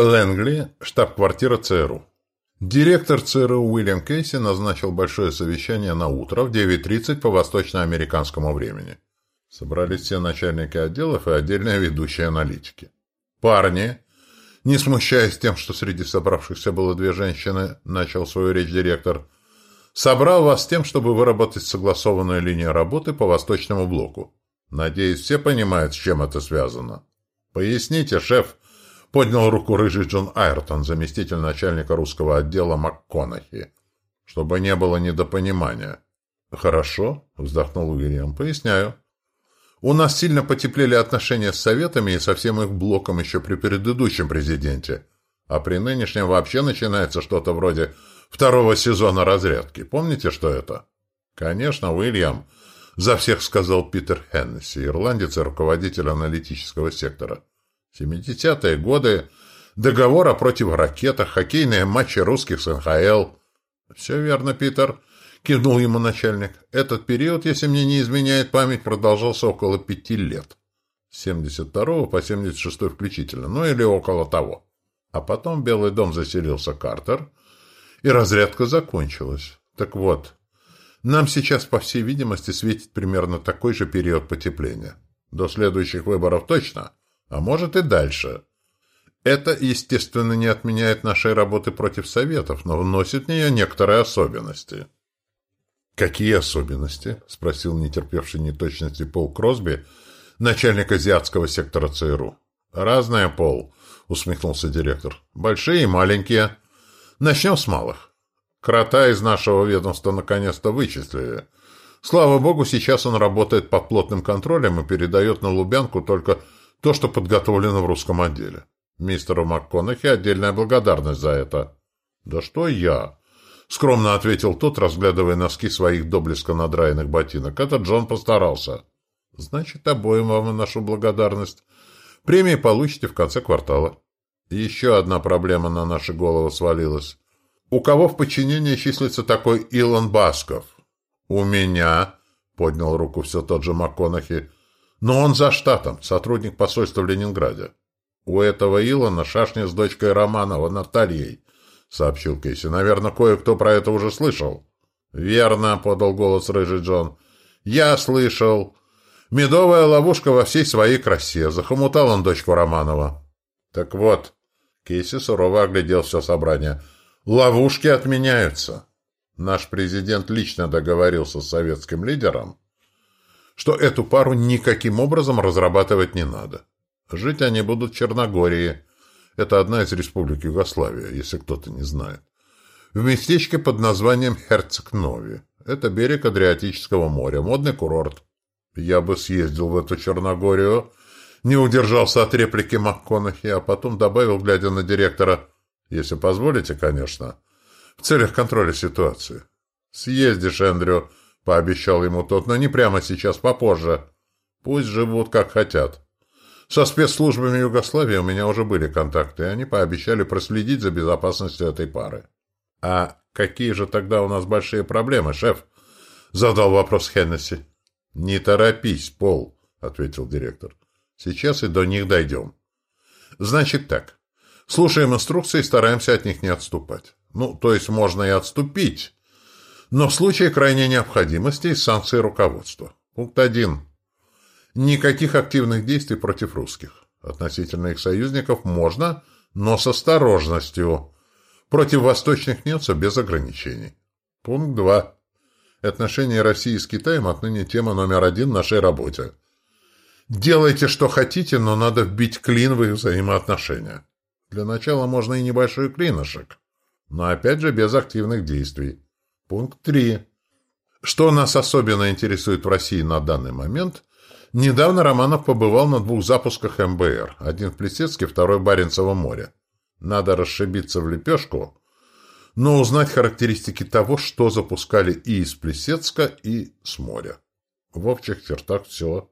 Лэнгли, штаб-квартира ЦРУ. Директор ЦРУ Уильям Кейси назначил большое совещание на утро в 9.30 по восточноамериканскому времени. Собрались все начальники отделов и отдельные ведущие аналитики. «Парни!» Не смущаясь тем, что среди собравшихся было две женщины, начал свою речь директор, собрал вас тем, чтобы выработать согласованную линию работы по восточному блоку. Надеюсь, все понимают, с чем это связано. Поясните, шеф, Поднял руку рыжий Джон Айртон, заместитель начальника русского отдела МакКонахи. Чтобы не было недопонимания. «Хорошо», — вздохнул Уильям. «Поясняю. У нас сильно потеплели отношения с Советами и со всем их блоком еще при предыдущем президенте. А при нынешнем вообще начинается что-то вроде второго сезона разрядки. Помните, что это?» «Конечно, Уильям», — за всех сказал Питер Хеннесси, ирландец и руководитель аналитического сектора. 70-е годы, договор о противоракетах, хоккейные матчи русских с НХЛ. «Все верно, Питер», — кивнул ему начальник. «Этот период, если мне не изменяет память, продолжался около пяти лет. С 72 по 76 включительно, ну или около того. А потом в Белый дом заселился Картер, и разрядка закончилась. Так вот, нам сейчас, по всей видимости, светит примерно такой же период потепления. До следующих выборов точно, а может и дальше. Это, естественно, не отменяет нашей работы против Советов, но вносит в нее некоторые особенности. «Какие особенности?» – спросил нетерпевший неточности Пол Кросби, начальник азиатского сектора ЦРУ. «Разное, Пол», – усмехнулся директор. «Большие и маленькие. Начнем с малых. Крота из нашего ведомства наконец-то вычислили. Слава богу, сейчас он работает под плотным контролем и передает на Лубянку только то, что подготовлено в русском отделе. Мистеру МакКонахи отдельная благодарность за это. «Да что я?» — скромно ответил тот, разглядывая носки своих доблеско надраенных ботинок. «Это Джон постарался». «Значит, обоим вам нашу благодарность. Премии получите в конце квартала». Еще одна проблема на наши головы свалилась. «У кого в подчинении числится такой Илон Басков?» «У меня», — поднял руку все тот же МакКонахи, — но он за штатом, сотрудник посольства в Ленинграде. У этого Илона шашня с дочкой Романова, Натальей, сообщил Кейси. Наверное, кое-кто про это уже слышал. Верно, подал голос Рыжий Джон. Я слышал. Медовая ловушка во всей своей красе. Захомутал он дочку Романова. Так вот, Кейси сурово оглядел все собрание. Ловушки отменяются. Наш президент лично договорился с советским лидером, что эту пару никаким образом разрабатывать не надо. Жить они будут в Черногории. Это одна из республик Югославия, если кто-то не знает. В местечке под названием Херцег-Нови. Это берег Адриатического моря, модный курорт. Я бы съездил в эту Черногорию. Не удержался от реплики МакКонахи, а потом добавил, глядя на директора, если позволите, конечно, в целях контроля ситуации. Съездишь, Эндрю, — пообещал ему тот, — но не прямо сейчас, попозже. Пусть живут как хотят. Со спецслужбами Югославии у меня уже были контакты, и они пообещали проследить за безопасностью этой пары. — А какие же тогда у нас большие проблемы, шеф? — задал вопрос Хеннесси. — Не торопись, Пол, — ответил директор. — Сейчас и до них дойдем. — Значит так. Слушаем инструкции и стараемся от них не отступать. Ну, то есть можно и отступить, но в случае крайней необходимости санкции руководства. Пункт 1. Никаких активных действий против русских. Относительно их союзников можно, но с осторожностью. Против восточных немцев без ограничений. Пункт 2. Отношения России с Китаем отныне тема номер один в нашей работе. Делайте, что хотите, но надо вбить клин в их взаимоотношения. Для начала можно и небольшой клинышек, но опять же без активных действий. Пункт 3. Что нас особенно интересует в России на данный момент, недавно Романов побывал на двух запусках МБР, один в Плесецке, второй в Баренцево море. Надо расшибиться в лепешку, но узнать характеристики того, что запускали и из Плесецка, и с моря. В общих чертах все.